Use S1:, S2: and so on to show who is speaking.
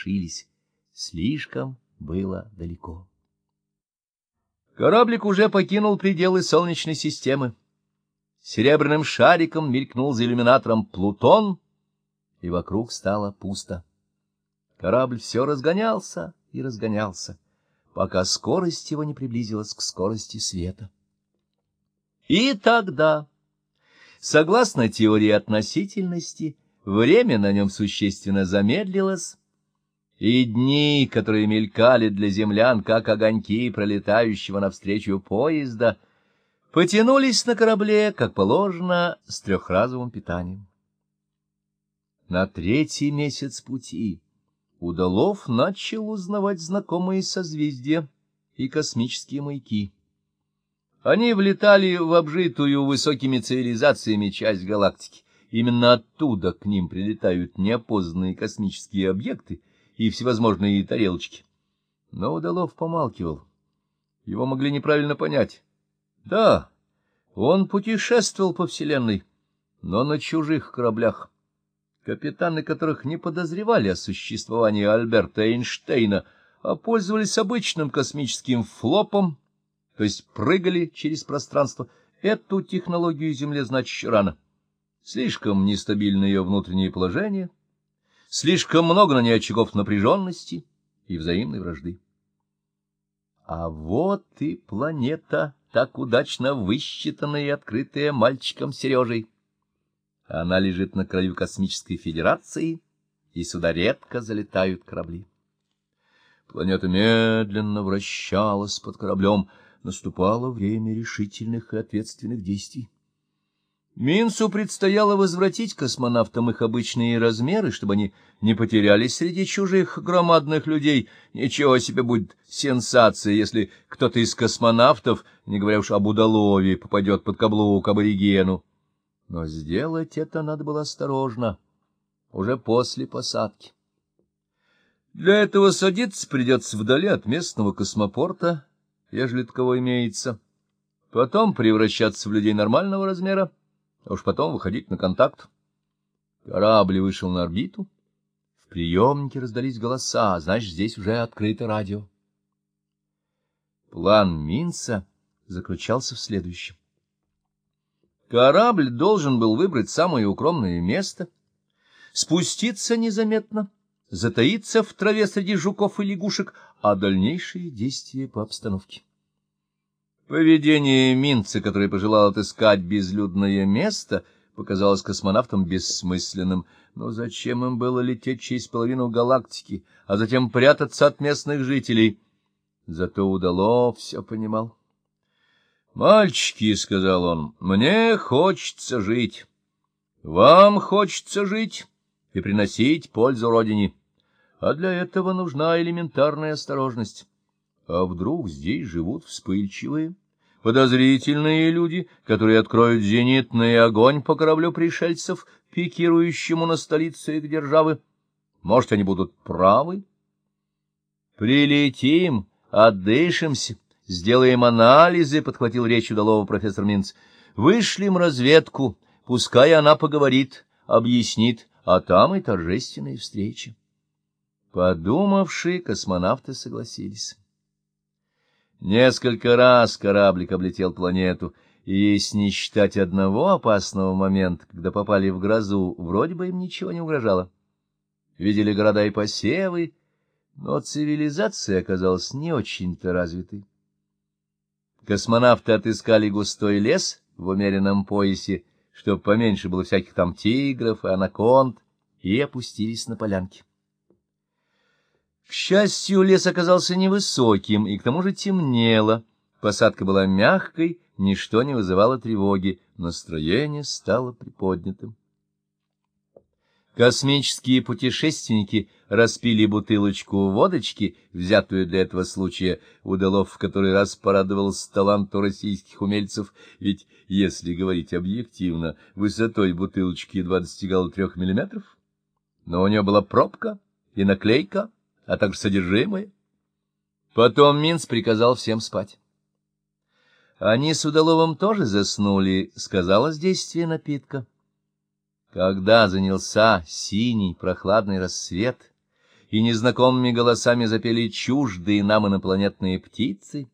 S1: завершились. Слишком было далеко. Кораблик уже покинул пределы Солнечной системы. Серебряным шариком мелькнул за иллюминатором Плутон, и вокруг стало пусто. Корабль все разгонялся и разгонялся, пока скорость его не приблизилась к скорости света. И тогда, согласно теории относительности, время на нем существенно замедлилось, и дни, которые мелькали для землян, как огоньки пролетающего навстречу поезда, потянулись на корабле, как положено, с трехразовым питанием. На третий месяц пути Удалов начал узнавать знакомые созвездия и космические маяки. Они влетали в обжитую высокими цивилизациями часть галактики. Именно оттуда к ним прилетают неопознанные космические объекты и всевозможные тарелочки. Но Удалов помалкивал. Его могли неправильно понять. Да, он путешествовал по Вселенной, но на чужих кораблях капитаны которых не подозревали о существовании Альберта Эйнштейна, а пользовались обычным космическим флопом, то есть прыгали через пространство. Эту технологию Земле знать еще рано. Слишком нестабильно ее внутреннее положение, слишком много на ней очагов напряженности и взаимной вражды. А вот и планета, так удачно высчитанная и открытая мальчиком Сережей. Она лежит на краю космической федерации, и сюда редко залетают корабли. Планета медленно вращалась под кораблем. Наступало время решительных и ответственных действий. Минцу предстояло возвратить космонавтам их обычные размеры, чтобы они не потерялись среди чужих громадных людей. Ничего себе будет сенсация, если кто-то из космонавтов, не говоря уж об удалове, попадет под каблук аборигену. Но сделать это надо было осторожно, уже после посадки. Для этого садиться придется вдали от местного космопорта, ежели таково имеется, потом превращаться в людей нормального размера, а уж потом выходить на контакт. Корабль вышел на орбиту, в приемнике раздались голоса, значит, здесь уже открыто радио. План Минца заключался в следующем. Корабль должен был выбрать самое укромное место, спуститься незаметно, затаиться в траве среди жуков и лягушек, а дальнейшие действия по обстановке. Поведение Минца, который пожелал отыскать безлюдное место, показалось космонавтам бессмысленным. Но зачем им было лететь через половину галактики, а затем прятаться от местных жителей? Зато Удалов все понимал. «Мальчики», — сказал он, — «мне хочется жить. Вам хочется жить и приносить пользу родине. А для этого нужна элементарная осторожность. А вдруг здесь живут вспыльчивые, подозрительные люди, которые откроют зенитный огонь по кораблю пришельцев, пикирующему на столицу их державы? Может, они будут правы? Прилетим, отдышимся» Сделаем анализы, — подхватил речь удалого профессор Минц. Вышлем разведку, пускай она поговорит, объяснит, а там и торжественные встречи. Подумавшие, космонавты согласились. Несколько раз кораблик облетел планету, и если не считать одного опасного момента, когда попали в грозу, вроде бы им ничего не угрожало. Видели города и посевы, но цивилизация оказалась не очень-то развитой. Космонавты отыскали густой лес в умеренном поясе, чтобы поменьше было всяких там тигров и анаконд, и опустились на полянки. К счастью, лес оказался невысоким, и к тому же темнело. Посадка была мягкой, ничто не вызывало тревоги, настроение стало приподнятым. Космические путешественники распили бутылочку водочки, взятую для этого случая, Удалов в который раз порадовался таланту российских умельцев, ведь, если говорить объективно, высотой бутылочки едва достигала трех миллиметров, но у нее была пробка и наклейка, а также содержимое. Потом Минц приказал всем спать. Они с Удаловым тоже заснули, сказалось действие напитка. Когда занялся синий прохладный рассвет, и незнакомыми голосами запели чуждые нам инопланетные птицы.